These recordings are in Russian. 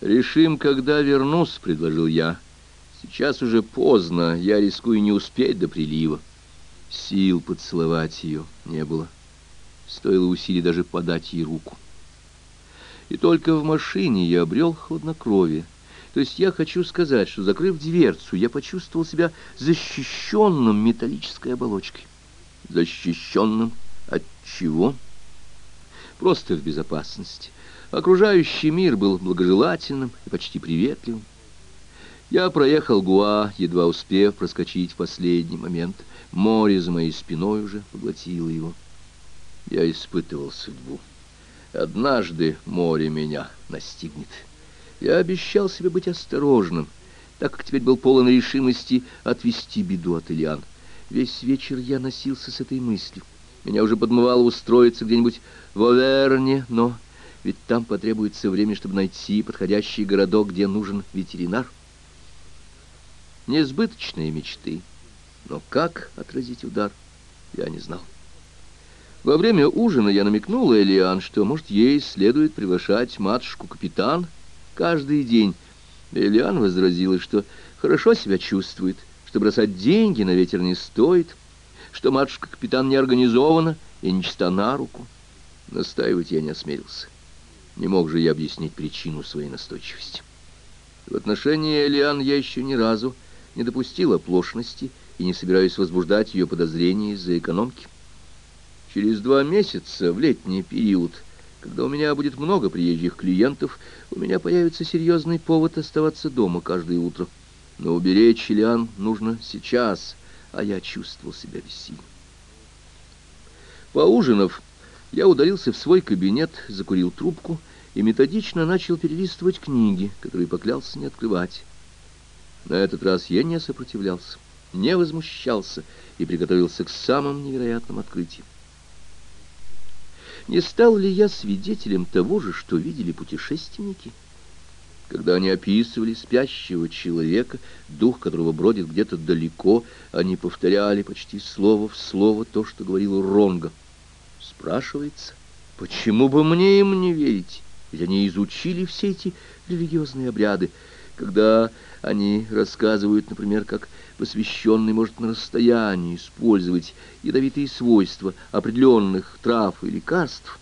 «Решим, когда вернусь», — предложил я. «Сейчас уже поздно, я рискую не успеть до прилива». Сил поцеловать ее не было. Стоило усилий даже подать ей руку. И только в машине я обрел хладнокровие. То есть я хочу сказать, что, закрыв дверцу, я почувствовал себя защищенным металлической оболочкой. Защищенным от чего? Просто в безопасности. Окружающий мир был благожелательным и почти приветливым. Я проехал Гуа, едва успев проскочить в последний момент. Море за моей спиной уже поглотило его. Я испытывал судьбу. Однажды море меня настигнет. Я обещал себе быть осторожным, так как теперь был полон решимости отвести беду от Ильян. Весь вечер я носился с этой мыслью. Меня уже подмывало устроиться где-нибудь в Оверне, но ведь там потребуется время, чтобы найти подходящий городок, где нужен ветеринар. Несбыточные мечты. Но как отразить удар, я не знал. Во время ужина я намекнул Элиан, что, может, ей следует приглашать матушку-капитан каждый день. Элиан возразила, что хорошо себя чувствует, что бросать деньги на ветер не стоит, что матушка-капитан не организована и не чиста на руку. Настаивать я не осмелился. Не мог же я объяснить причину своей настойчивости. В отношении Элиан я еще ни разу не допустил оплошности и не собираюсь возбуждать ее подозрения из-за экономки. Через два месяца, в летний период, когда у меня будет много приезжих клиентов, у меня появится серьезный повод оставаться дома каждое утро. Но уберечь Ильян нужно сейчас, а я чувствовал себя бессильным. Поужинав, я удалился в свой кабинет, закурил трубку и методично начал перелистывать книги, которые поклялся не открывать. На этот раз я не сопротивлялся, не возмущался и приготовился к самым невероятным открытиям. Не стал ли я свидетелем того же, что видели путешественники? Когда они описывали спящего человека, дух которого бродит где-то далеко, они повторяли почти слово в слово то, что говорил Ронга. Спрашивается, почему бы мне им не верить? Ведь они изучили все эти религиозные обряды. Когда они рассказывают, например, как посвященный может на расстоянии использовать ядовитые свойства определенных трав и лекарств.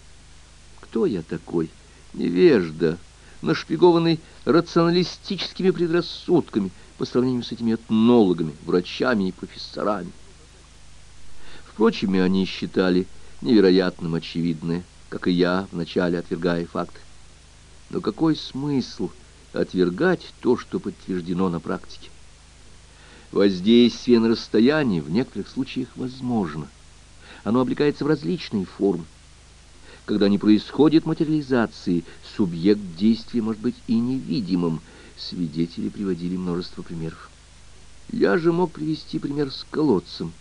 Кто я такой? Невежда, нашпигованный рационалистическими предрассудками по сравнению с этими этнологами, врачами и профессорами. Впрочем, и они считали невероятным очевидное, как и я, вначале отвергая факты. Но какой смысл отвергать то, что подтверждено на практике? Воздействие на расстояние в некоторых случаях возможно. Оно облекается в различные формы. Когда не происходит материализации, субъект действия может быть и невидимым. Свидетели приводили множество примеров. Я же мог привести пример с колодцем.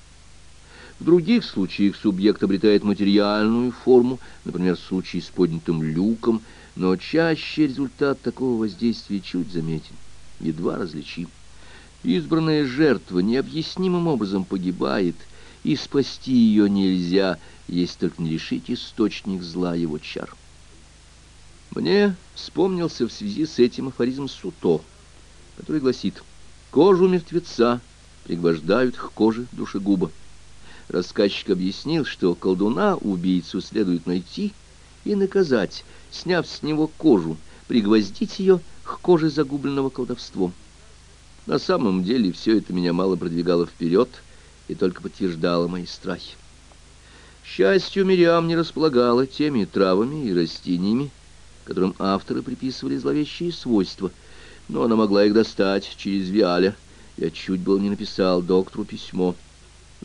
В других случаях субъект обретает материальную форму, например, в случае с поднятым люком, но чаще результат такого воздействия чуть заметен, едва различим. Избранная жертва необъяснимым образом погибает, и спасти ее нельзя, если только не решить источник зла его чар. Мне вспомнился в связи с этим афоризм Суто, который гласит «Кожу мертвеца пригвождают к коже душегуба». Рассказчик объяснил, что колдуна-убийцу следует найти и наказать, сняв с него кожу, пригвоздить ее к коже загубленного колдовством. На самом деле все это меня мало продвигало вперед и только подтверждало мои страхи. Счастью, Мириам не располагала теми травами и растениями, которым авторы приписывали зловещие свойства, но она могла их достать через Виаля. Я чуть было не написал доктору письмо.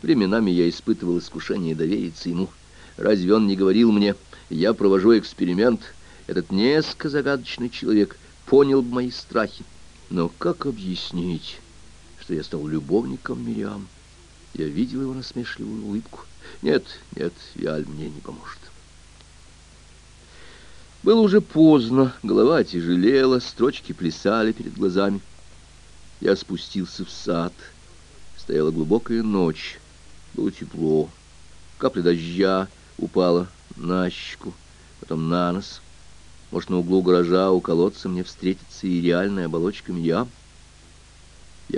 Временами я испытывал искушение довериться ему. Разве он не говорил мне, я провожу эксперимент, этот несколько загадочный человек понял бы мои страхи. Но как объяснить, что я стал любовником Мириам? Я видел его насмешливую улыбку. Нет, нет, Виаль мне не поможет. Было уже поздно, голова тяжелела, строчки плясали перед глазами. Я спустился в сад. Стояла глубокая ночь. Было тепло. Капля дождя упала на щеку, потом на нос. Может, на углу гаража у колодца мне встретится и реальная оболочка меня —